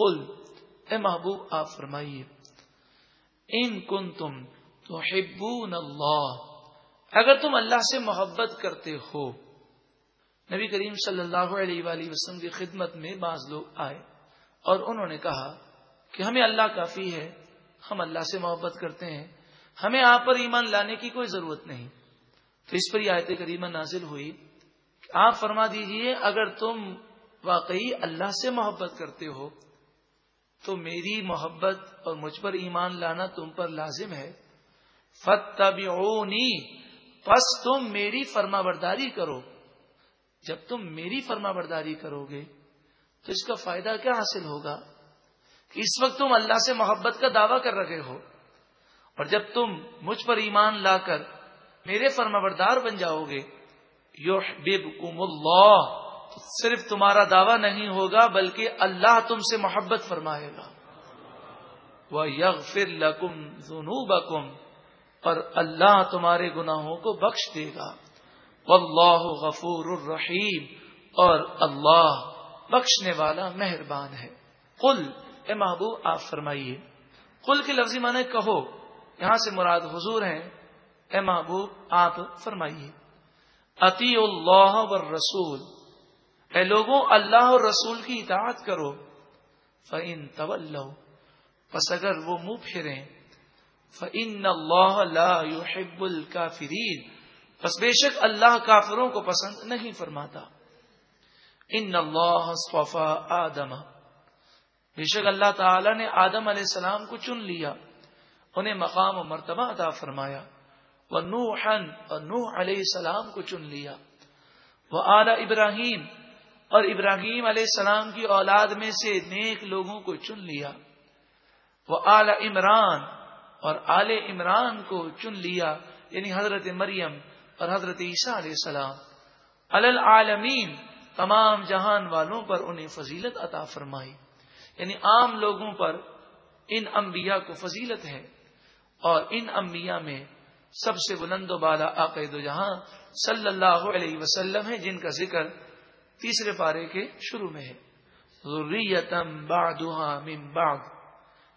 قل، اے محبوب، آپ فرمائیے، ان کن تم تو اللہ، اگر تم اللہ سے محبت کرتے ہو۔ نبی کریم صلی اللہ علیہ وآلہ وسلم کی خدمت میں بعض لوگ آئے اور انہوں نے کہا کہ ہمیں اللہ کافی ہے، ہم اللہ سے محبت کرتے ہیں، ہمیں آپ پر ایمان لانے کی کوئی ضرورت نہیں۔ تو اس پر یہ آیت کریمہ نازل ہوئی کہ آپ فرما دیجیے، اگر تم واقعی اللہ سے محبت کرتے ہو تو میری محبت اور مجھ پر ایمان لانا تم پر لازم ہے۔ فتبعونی پس تم میری فرما برداری کرو۔ جب تم میری فرما برداری کرو گے، تو اس کا فائدہ کیا حاصل ہوگا؟ کہ اس وقت تم اللہ سے محبت کا دعویٰ کر رہے ہو۔ اور جب تم مجھ پر ایمان لا کر میرے فرما بردار بن جاؤ گے یو اللہ صرف تمہارا دعویٰ نہیں ہوگا بلکہ اللہ تم سے محبت فرمائے گا۔ وہ یغ فر لکم اور اللہ تمہارے گناہوں کو بخش دے گا۔ واللہ غفور الرحیم اور اللہ بخشنے والا مہربان ہے۔ قل، اے محبوب، آپ فرمائیے۔ قل کی لفظی معنی کہو، یہاں سے مراد حضور ہیں۔ اے محبوب، آپ فرمائیے۔ عطی اللہ و رسول اے لوگوں اللہ اور رسول کی اطاعت کرو۔ فعن طول پس اگر وہ منہ پھیریں فعن اللہ يحب الكافرین بس بے شک اللہ کافروں کو پسند نہیں فرماتا۔ ان اللہ صفا آدم، بے شک اللہ تعالی نے آدم علیہ السلام کو چن لیا، انہیں مقام و مرتبہ عطا فرمایا۔ وہ نوحن اور نوح علیہ السلام کو چن لیا۔ وہ اعلی ابراہیم اور ابراہیم علیہ السلام کی اولاد میں سے نیک لوگوں کو چن لیا۔ وہ اعلی عمران اور آل عمران کو چن لیا یعنی حضرت مریم اور حضرت عیسیٰ علیہ السلام۔ العالمین، تمام جہان والوں پر انہیں فضیلت عطا فرمائی۔ یعنی عام لوگوں پر ان انبیاء کو فضیلت ہے۔ اور ان انبیاء میں سب سے بلند و بالا عقید جہاں صلی اللہ علیہ وسلم ہے جن کا ذکر تیسرے پارے کے شروع میں ہے۔ ذریتم بعدها من بعد۔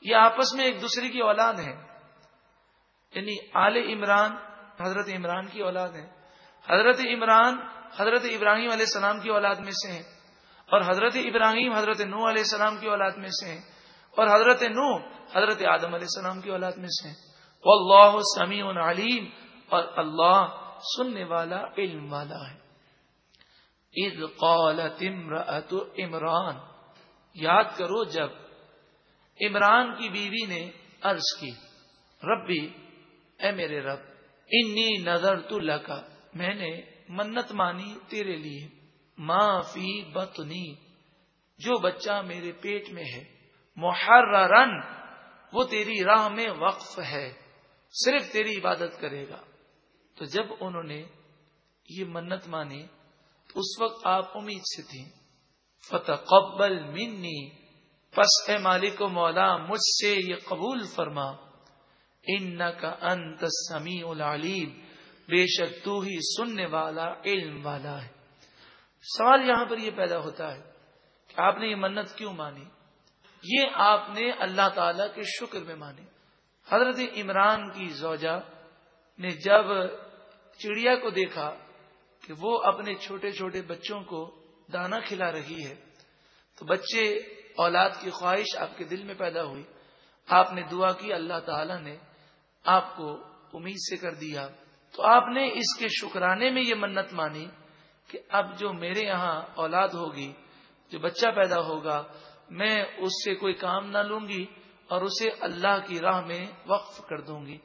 یہ آپس میں ایک دوسرے کی اولاد ہے یعنی آل عمران حضرت عمران کی اولاد ہے حضرت عمران حضرت ابراہیم علیہ السلام کی اولاد میں سے ہیں۔ اور حضرت ابراہیم حضرت نو علیہ السلام کی اولاد میں سے ہیں۔ اور حضرت نو حضرت آدم علیہ السلام کی اولاد میں سے ہیں۔ واللہ سمیع علیم۔ اور اللہ سننے والا علم والا ہے۔ اذ قالت امرأت عمران، یاد کرو جب عمران کی بیوی نے عرض کی، ربی، اے میرے رب، انی نظر تو لکا میں نے منت مانی تیرے لیے ماں فی بتنی جو بچہ میرے پیٹ میں ہے محررن وہ تیری راہ میں وقف ہے، صرف تیری عبادت کرے گا۔ تو جب انہوں نے یہ منت مانی اس وقت آپ امید سے تھیں۔ فتح قبل منی، پس اے مالک و مولا، مجھ سے یہ قبول فرما۔ ان کا انت سمی العلیم بے شک تو ہی سننے والا، علم والا ہے۔ سوال یہاں پر یہ پیدا ہوتا ہے کہ آپ نے یہ منت کیوں مانی؟ یہ آپ نے اللہ تعالی کے شکر میں مانی۔ حضرت عمران کی زوجہ نے جب چڑیا کو دیکھا کہ وہ اپنے چھوٹے چھوٹے بچوں کو دانا کھلا رہی ہے۔ تو بچے، اولاد کی خواہش آپ کے دل میں پیدا ہوئی۔ آپ نے دعا کی، اللہ تعالی نے آپ کو امید سے کر دیا۔ تو آپ نے اس کے شکرانے میں یہ منت مانی کہ اب جو میرے یہاں اولاد ہوگی، جو بچہ پیدا ہوگا، میں اس سے کوئی کام نہ لوں گی اور اسے اللہ کی راہ میں وقف کر دوں گی۔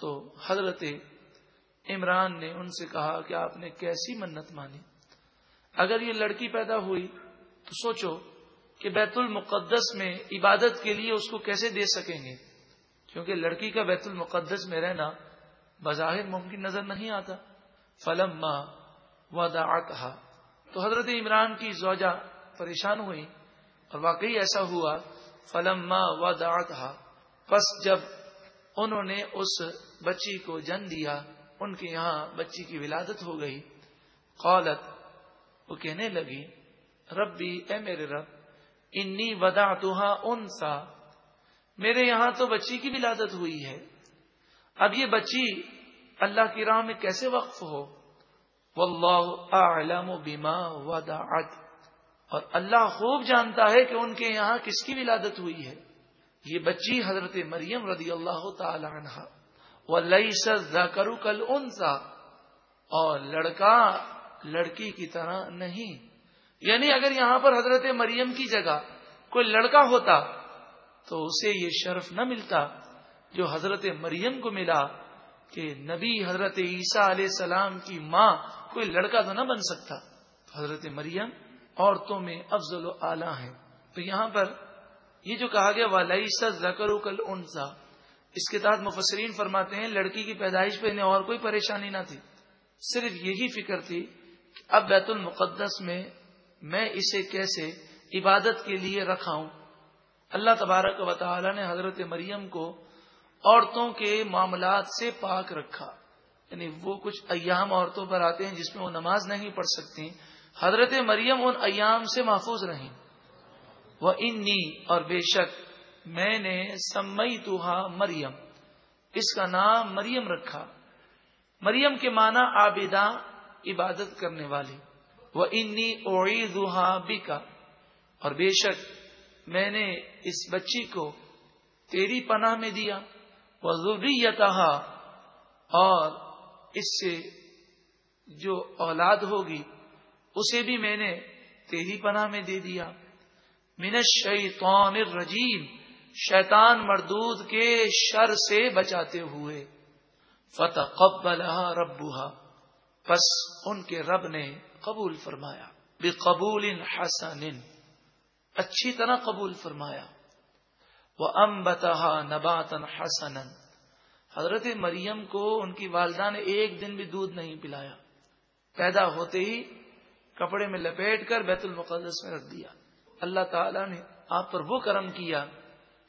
تو حضرت عمران نے ان سے کہا کہ آپ نے کیسی منت مانی۔ اگر یہ لڑکی پیدا ہوئی تو سوچو کہ بیت المقدس میں عبادت کے لیے اس کو کیسے دے سکیں گے۔ کیونکہ لڑکی کا بیت المقدس میں رہنا بظاہر ممکن نظر نہیں آتا۔ فلم ماں و تو حضرت عمران کی زوجہ پریشان ہوئی اور واقعی ایسا ہوا۔ فلم ماں و پس جب انہوں نے اس بچی کو جن دیا ان کے یہاں بچی کی ولادت ہو گئی۔ قولت وہ کہنے لگی، ربی، اے میرے رب، انی ودا ان سا میرے یہاں تو بچی کی ولادت ہوئی ہے۔ اب یہ بچی اللہ کی راہ میں کیسے وقف ہو؟ واللہ اعلم بما ودعت اور اللہ خوب جانتا ہے کہ ان کے یہاں کس کی ولادت ہوئی ہے۔ یہ بچی حضرت مریم رضی اللہ تعالی عنہ۔ ولیس الذکر کل اور لڑکا لڑکی کی طرح نہیں۔ یعنی اگر یہاں پر حضرت مریم کی جگہ کوئی لڑکا ہوتا تو اسے یہ شرف نہ ملتا جو حضرت مریم کو ملا کہ نبی حضرت عیسیٰ علیہ السلام کی ماں کوئی لڑکا تو نہ بن سکتا۔ حضرت مریم عورتوں میں افضل و اعلیٰ ہیں۔ تو یہاں پر یہ جو کہا گیا والی زکر کل انسا اس کے تحت مفسرین فرماتے ہیں، لڑکی کی پیدائش پہ انہیں اور کوئی پریشانی نہ تھی۔ صرف یہی فکر تھی کہ اب بیت المقدس میں میں اسے کیسے عبادت کے لیے رکھاؤں اللہ تبارک و تعالی نے حضرت مریم کو عورتوں کے معاملات سے پاک رکھا۔ یعنی وہ کچھ ایام عورتوں پر آتے ہیں جس میں وہ نماز نہیں پڑھ سکتی۔ حضرت مریم ان ایام سے محفوظ رہیں۔ وہ انی اور بے شک میں نے سمئی توہا مریم، اس کا نام مریم رکھا۔ مریم کے معنی آبیدا عبادت کرنے والی وہ انی اوڑی دوہا بیکا اور بے شک میں نے اس بچی کو تیری پناہ میں دیا۔ وہ اور اس سے جو اولاد ہوگی، اسے بھی میں نے تیری پناہ میں دے دیا۔ من الشیطان الرجیم۔ شیطان مردود کے شر سے بچاتے ہوئے فتح قبل بس ان کے رب نے قبول فرمایا بے قبول حسن، اچھی طرح قبول فرمایا وہ ام بتا نباتن حسن حضرت مریم کو ان کی والدہ نے ایک دن بھی دودھ نہیں پلایا، پیدا ہوتے ہی کپڑے میں لپیٹ کر بیت المقدس میں رکھ دیا۔ اللہ تعالیٰ نے آپ پر وہ کرم کیا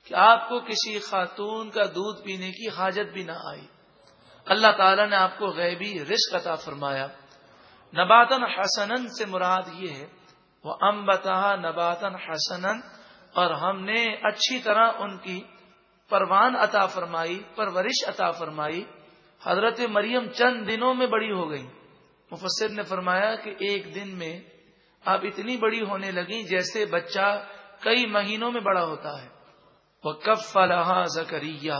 کہ آپ کو کسی خاتون کا دودھ پینے کی حاجت بھی نہ آئی۔ اللہ تعالیٰ نے آپ کو غیبی رزق عطا فرمایا۔ نباتن حسنن سے مراد یہ ہے، وہ ام بتا نباتن حسنن اور ہم نے اچھی طرح ان کی پروان عطا فرمائی، پرورش عطا فرمائی۔ حضرت مریم چند دنوں میں بڑی ہو گئی مفسر نے فرمایا کہ ایک دن میں اب اتنی بڑی ہونے لگی جیسے بچہ کئی مہینوں میں بڑا ہوتا ہے۔ وہ کب فلاح زکریہ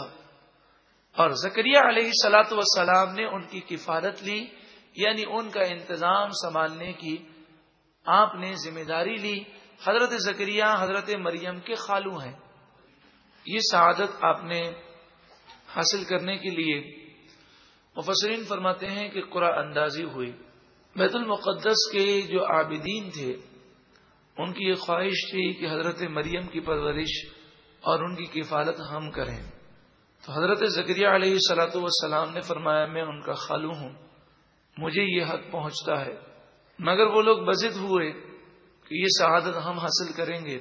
اور زکریہ علیہ سلاۃ وسلام نے ان کی کفالت لی یعنی ان کا انتظام سنبھالنے کی آپ نے ذمہ داری لی۔ حضرت زکریہ حضرت مریم کے خالو ہیں۔ یہ سعادت آپ نے حاصل کرنے کے لیے۔ مفسرین فرماتے ہیں کہ قرآن اندازی ہوئی۔ بیت المقدس کے جو عابدین تھے، ان کی یہ خواہش تھی کہ حضرت مریم کی پرورش اور ان کی کفالت ہم کریں۔ تو حضرت ذکریہ علیہ سلاۃ والسلام نے فرمایا، میں ان کا خالو ہوں، مجھے یہ حق پہنچتا ہے۔ مگر وہ لوگ بزد ہوئے کہ یہ شہادت ہم حاصل کریں گے۔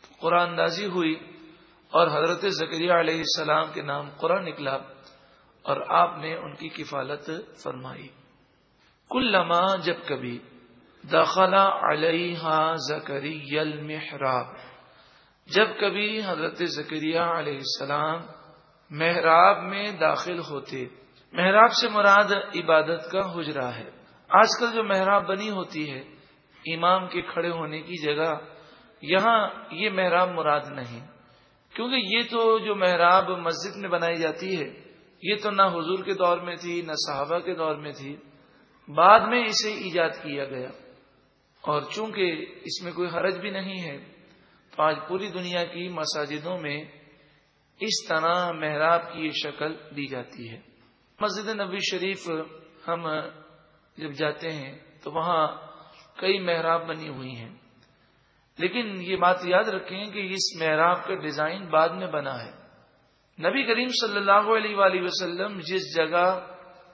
تو قرآن اندازی ہوئی اور حضرت ذکریہ علیہ السلام کے نام قرآن نکلا اور آپ نے ان کی کفالت فرمائی۔ کل لما جب کبھی داخلہ علیہ زکری المحراب۔ جب کبھی حضرت زکریہ علیہ السلام محراب میں داخل ہوتے، محراب سے مراد عبادت کا حجرا ہے۔ آج کل جو محراب بنی ہوتی ہے، امام کے کھڑے ہونے کی جگہ، یہاں یہ محراب مراد نہیں۔ کیونکہ یہ تو جو محراب مسجد میں بنائی جاتی ہے، یہ تو نہ حضور کے دور میں تھی، نہ صحابہ کے دور میں تھی۔ بعد میں اسے ایجاد کیا گیا۔ اور چونکہ اس میں کوئی حرج بھی نہیں ہے آج پوری دنیا کی مساجدوں میں اس طرح محراب کی یہ شکل دی جاتی ہے۔ مسجد نبی شریف ہم جب جاتے ہیں تو وہاں کئی محراب بنی ہوئی ہیں۔ لیکن یہ بات یاد رکھیں کہ اس محراب کا ڈیزائن بعد میں بنا ہے۔ نبی کریم صلی اللہ علیہ وآلہ وسلم جس جگہ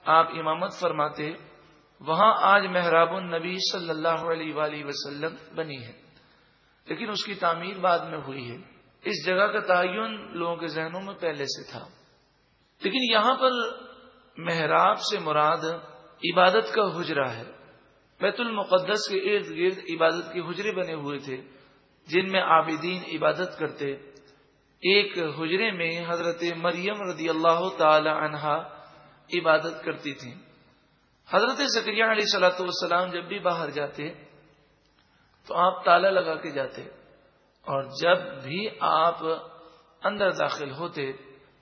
آپ امامت فرماتے، وہاں آج محراب النبی صلی اللہ علیہ وآلہ وسلم بنی ہے۔ لیکن اس کی تعمیر بعد میں ہوئی ہے۔ اس جگہ کا تعین لوگوں کے ذہنوں میں پہلے سے تھا۔ لیکن یہاں پر محراب سے مراد عبادت کا حجرا ہے۔ بیت المقدس کے ارد گرد عبادت کے حجرے بنے ہوئے تھے، جن میں عابدین عبادت کرتے۔ ایک حجرے میں حضرت مریم رضی اللہ تعالی عنہا عبادت کرتی تھی حضرت ذکریہ علیہ صلاۃ والسلام جب بھی باہر جاتے تو آپ تالا لگا کے جاتے اور جب بھی آپ اندر داخل ہوتے،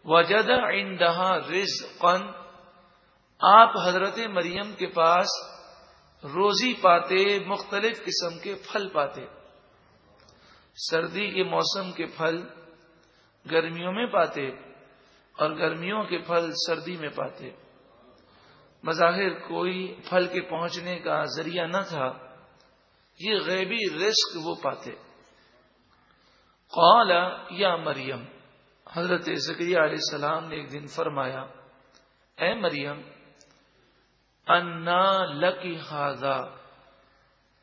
وجد عندها رزقا، آپ حضرت مریم کے پاس روزی پاتے، مختلف قسم کے پھل پاتے۔ سردی کے موسم کے پھل گرمیوں میں پاتے اور گرمیوں کے پھل سردی میں پاتے۔ بظاہر کوئی پھل کے پہنچنے کا ذریعہ نہ تھا۔ یہ غیبی رزق وہ پاتے۔ قال، یا مریم، حضرت ذکریہ علیہ السلام نے ایک دن فرمایا، اے مریم، انا لکی خاضا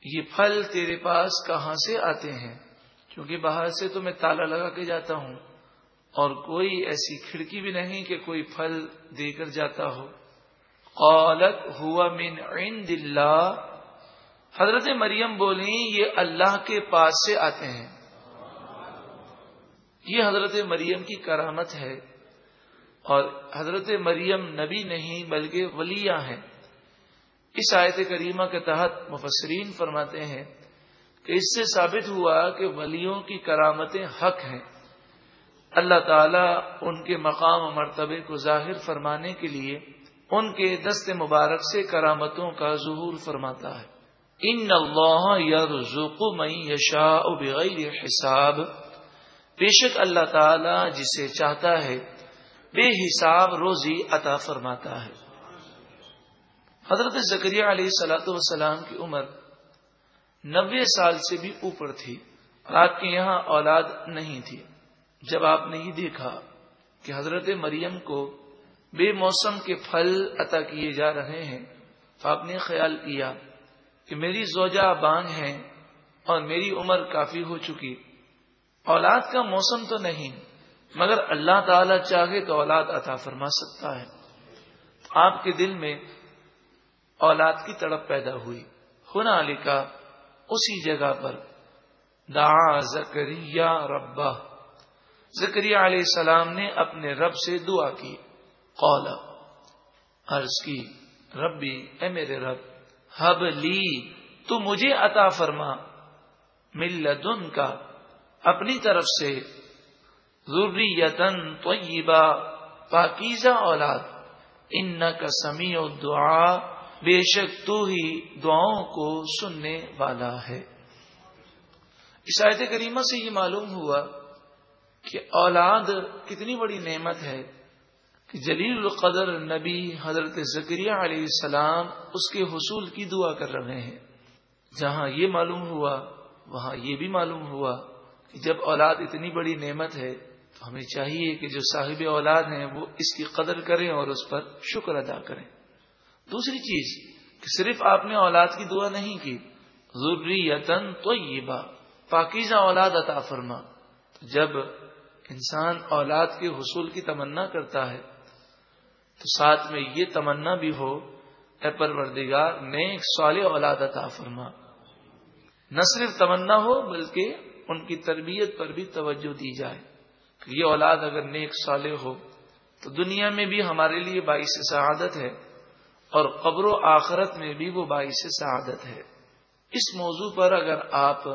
یہ پھل تیرے پاس کہاں سے آتے ہیں؟ کیونکہ باہر سے تو میں تالا لگا کے جاتا ہوں، اور کوئی ایسی کھڑکی بھی نہیں کہ کوئی پھل دے کر جاتا ہو۔ قالت، ہوا من عند اللہ حضرت مریم بولی یہ اللہ کے پاس سے آتے ہیں۔ یہ حضرت مریم کی کرامت ہے اور حضرت مریم نبی نہیں بلکہ ولیہ ہیں۔ اس آیت کریمہ کے تحت مفسرین فرماتے ہیں کہ اس سے ثابت ہوا کہ ولیوں کی کرامتیں حق ہیں۔ اللہ تعالیٰ ان کے مقام و مرتبے کو ظاہر فرمانے کے لیے ان کے دست مبارک سے کرامتوں کا ظہور فرماتا ہے۔ ان اللہ یرزق من یشاء بغیر حساب۔ بے شک اللہ تعالی جسے چاہتا ہے، بے حساب روزی عطا فرماتا ہے۔ حضرت زکریہ علیہ سلاۃ وسلام کی عمر نبے سال سے بھی اوپر تھی۔ آپ کے یہاں اولاد نہیں تھی۔ جب آپ نے یہ دیکھا کہ حضرت مریم کو بے موسم کے پھل عطا کیے جا رہے ہیں، تو آپ نے خیال کیا کہ میری زوجہ بانگ ہے اور میری عمر کافی ہو چکی۔ اولاد کا موسم تو نہیں، مگر اللہ تعالی چاہے تو اولاد عطا فرما سکتا ہے۔ آپ کے دل میں اولاد کی تڑپ پیدا ہوئی۔ ہونا علی کا اسی جگہ پر۔ دا زکریہ ربا زکریہ علیہ السلام نے اپنے رب سے دعا کی۔ قولا عرض کی، ربی، اے میرے رب حب لی، تو مجھے عطا فرما۔ ملدن کا۔ اپنی طرف سے۔ ضروریتن طیبہ۔ پاکیزہ اولاد۔ ان کا سمیع دعا بے شک تو ہی دعاؤں کو سننے والا ہے۔ عیسائیت کریمہ سے یہ معلوم ہوا کہ اولاد کتنی بڑی نعمت ہے۔ کہ جلیل القدر نبی حضرت ذکریہ علیہ السلام اس کے حصول کی دعا کر رہے ہیں۔ جہاں یہ معلوم ہوا، وہاں یہ بھی معلوم ہوا کہ جب اولاد اتنی بڑی نعمت ہے، تو ہمیں چاہیے کہ جو صاحب اولاد ہیں، وہ اس کی قدر کریں اور اس پر شکر ادا کریں۔ دوسری چیز، کہ صرف آپ نے اولاد کی دعا نہیں کی ضروری یتن تو یہ با پاکیزہ اولاد عطا فرما۔ جب انسان اولاد کے حصول کی تمنا کرتا ہے تو ساتھ میں یہ تمنا بھی ہو، اے پروردگار نیک سوال اولاد عطا فرما۔ نہ صرف تمنا ہو، بلکہ ان کی تربیت پر بھی توجہ دی جائے۔ کہ یہ اولاد اگر نیک صالح ہو، تو دنیا میں بھی ہمارے لیے باعث سعادت ہے اور قبر و آخرت میں بھی وہ باعث سعادت ہے۔ اس موضوع پر اگر آپ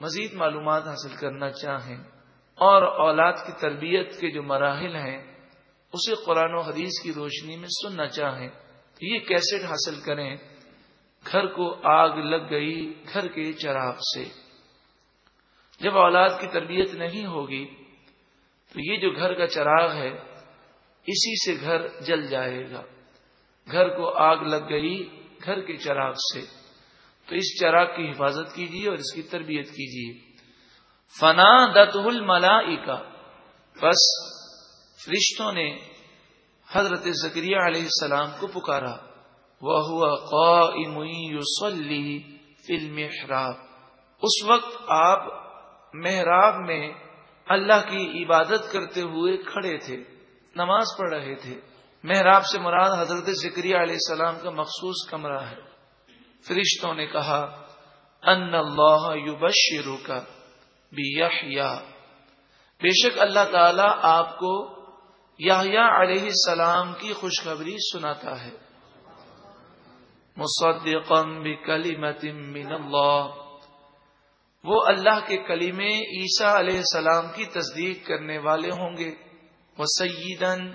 مزید معلومات حاصل کرنا چاہیں اور اولاد کی تربیت کے جو مراحل ہیں اسے قرآن و حدیث کی روشنی میں سننا چاہیں تو یہ کیسٹ حاصل کریں؟ گھر کو آگ لگ گئی گھر کے چراغ سے۔ جب اولاد کی تربیت نہیں ہوگی تو یہ جو گھر کا چراغ ہے، اسی سے گھر جل جائے گا۔ گھر کو آگ لگ گئی گھر کے چراغ سے۔ تو اس چراغ کی حفاظت کیجیے اور اس کی تربیت کیجیے۔ فنا دت الملا کا بس فرشتوں نے حضرت ذکریہ علیہ السلام کو پکارا۔ وہ ہوا قوی اس وقت آپ محراب میں اللہ کی عبادت کرتے ہوئے کھڑے تھے، نماز پڑھ رہے تھے۔ محراب سے مراد حضرت ذکری علیہ السلام کا مخصوص کمرہ ہے۔ فرشتوں نے کہا ان اللہ یو کا بے شک اللہ تعالی آپ کو یاہیا علیہ السلام کی خوشخبری سناتا ہے۔ مصدقا بکلمت من اللہ۔ وہ اللہ کے کلیمے عیسیٰ علیہ السلام کی تصدیق کرنے والے ہوں گے۔ وہ سیدن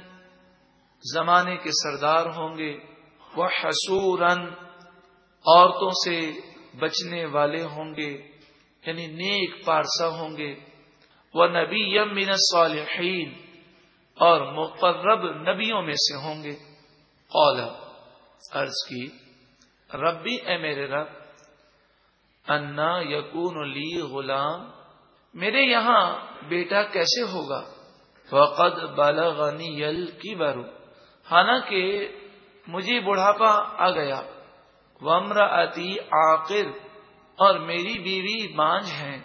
زمانے کے سردار ہوں گے۔ وہ حسورن عورتوں سے بچنے والے ہوں گے۔ یعنی نیک پارسا ہوں گے۔ وہ نبی من الصالحین۔ اور مقرب نبیوں میں سے ہوں گے۔ قول عرض کی، ربی، اے میرے رب، انا یقون لی غلام، میرے یہاں بیٹا کیسے ہوگا؟ وقد بالغنی یل کی برو حالانکہ مجھے بڑھاپا آ گیا۔ ومر اتی آخر اور میری بیوی بانج ہیں۔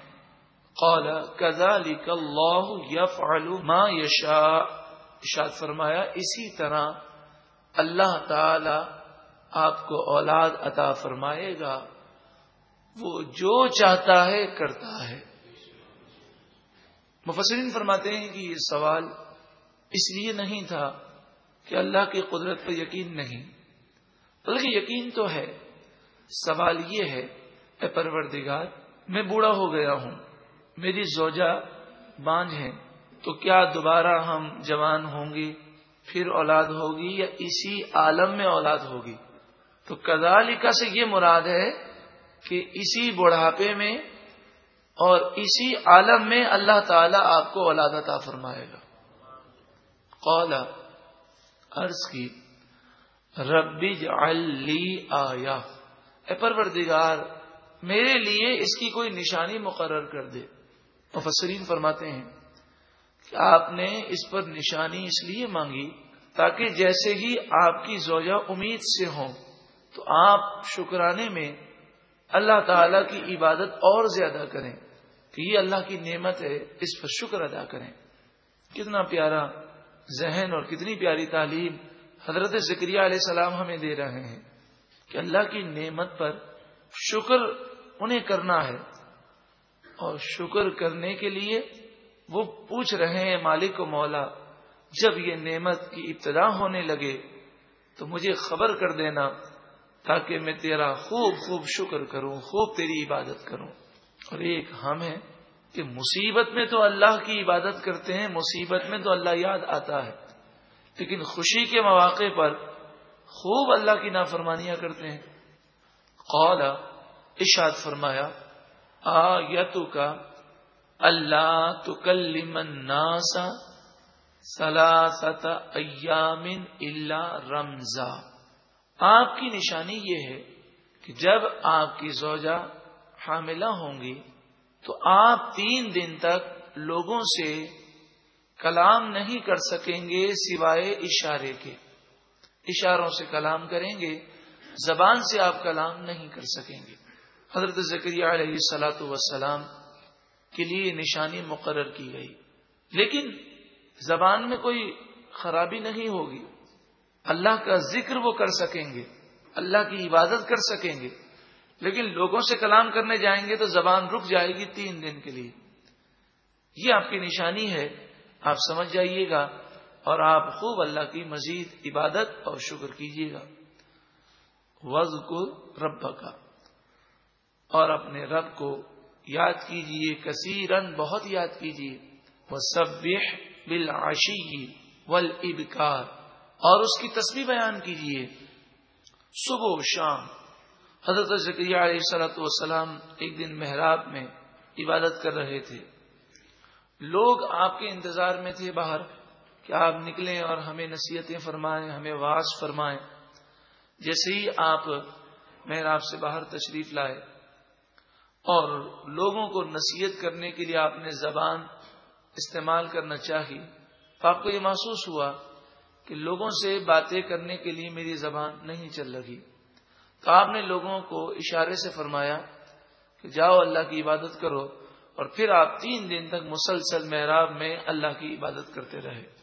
قال كذلك اللہ یف ما یشا اشاد فرمایا، اسی طرح اللہ تعالی آپ کو اولاد عطا فرمائے گا، وہ جو چاہتا ہے کرتا ہے۔ مفسرین فرماتے ہیں کہ یہ سوال اس لیے نہیں تھا کہ اللہ کی قدرت پر یقین نہیں، بلکہ یقین تو ہے۔ سوال یہ ہے، اے پروردگار، میں بوڑھا ہو گیا ہوں، میری زوجہ بانج ہے تو کیا دوبارہ ہم جوان ہوں گے، پھر اولاد ہوگی یا اسی عالم میں اولاد ہوگی؟ تو کدالکا سے یہ مراد ہے کہ اسی بڑھاپے میں اور اسی عالم میں اللہ تعالی آپ کو اولاد عطا فرمائے گا۔ قولا عرض کی ربی علی آیا اے پروردگار، میرے لیے اس کی کوئی نشانی مقرر کر دے۔ مفسرین فرماتے ہیں کہ آپ نے اس پر نشانی اس لیے مانگی تاکہ جیسے ہی آپ کی زوجہ امید سے ہوں، تو آپ شکرانے میں اللہ تعالی کی عبادت اور زیادہ کریں، کہ یہ اللہ کی نعمت ہے، اس پر شکر ادا کریں۔ کتنا پیارا ذہن اور کتنی پیاری تعلیم حضرت ذکریہ علیہ السلام ہمیں دے رہے ہیں کہ اللہ کی نعمت پر شکر انہیں کرنا ہے اور شکر کرنے کے لیے وہ پوچھ رہے ہیں مالک و مولا، جب یہ نعمت کی ابتدا ہونے لگے تو مجھے خبر کر دینا تاکہ میں تیرا خوب خوب شکر کروں، خوب تیری عبادت کروں۔ اور ایک ہم ہے کہ مصیبت میں تو اللہ کی عبادت کرتے ہیں، مصیبت میں تو اللہ یاد آتا ہے۔ لیکن خوشی کے مواقع پر خوب اللہ کی نافرمانیاں کرتے ہیں۔ قول اشاد فرمایا آ یتو کا اللہ تو الناسا سلاست ایامن اللہ رمضا آپ کی نشانی یہ ہے کہ جب آپ کی زوجہ حاملہ ہوں گی، تو آپ تین دن تک لوگوں سے کلام نہیں کر سکیں گے سوائے اشارے کے۔ اشاروں سے کلام کریں گے، زبان سے آپ کلام نہیں کر سکیں گے۔ حضرت ذکریہ علیہ سلاۃ وسلام کے لیے نشانی مقرر کی گئی۔ لیکن زبان میں کوئی خرابی نہیں ہوگی۔ اللہ کا ذکر وہ کر سکیں گے، اللہ کی عبادت کر سکیں گے۔ لیکن لوگوں سے کلام کرنے جائیں گے تو زبان رک جائے گی تین دن کے لیے۔ یہ آپ کی نشانی ہے۔ آپ سمجھ جائیے گا اور آپ خوب اللہ کی مزید عبادت اور شکر کیجیے گا۔ وز کو رب کا اور اپنے رب کو یاد کیجیے کثیرن بہت یاد کیجیے وہ سب بالعشی والابکار اور اس کی تصویر بیان کیجیے صبح و شام۔ حضرت ذکریہ علیہ صلاحت والسلام ایک دن محراب میں عبادت کر رہے تھے۔ لوگ آپ کے انتظار میں تھے باہر کہ آپ نکلیں اور ہمیں نصیحتیں فرمائیں، ہمیں واس فرمائیں۔ جیسے ہی آپ محراب سے باہر تشریف لائے اور لوگوں کو نصیحت کرنے کے لیے آپ نے زبان استعمال کرنا چاہی تو آپ کو یہ محسوس ہوا کہ لوگوں سے باتیں کرنے کے لیے میری زبان نہیں چل رہی تو آپ نے لوگوں کو اشارے سے فرمایا کہ جاؤ اللہ کی عبادت کرو اور پھر آپ تین دن تک مسلسل محراب میں اللہ کی عبادت کرتے رہے۔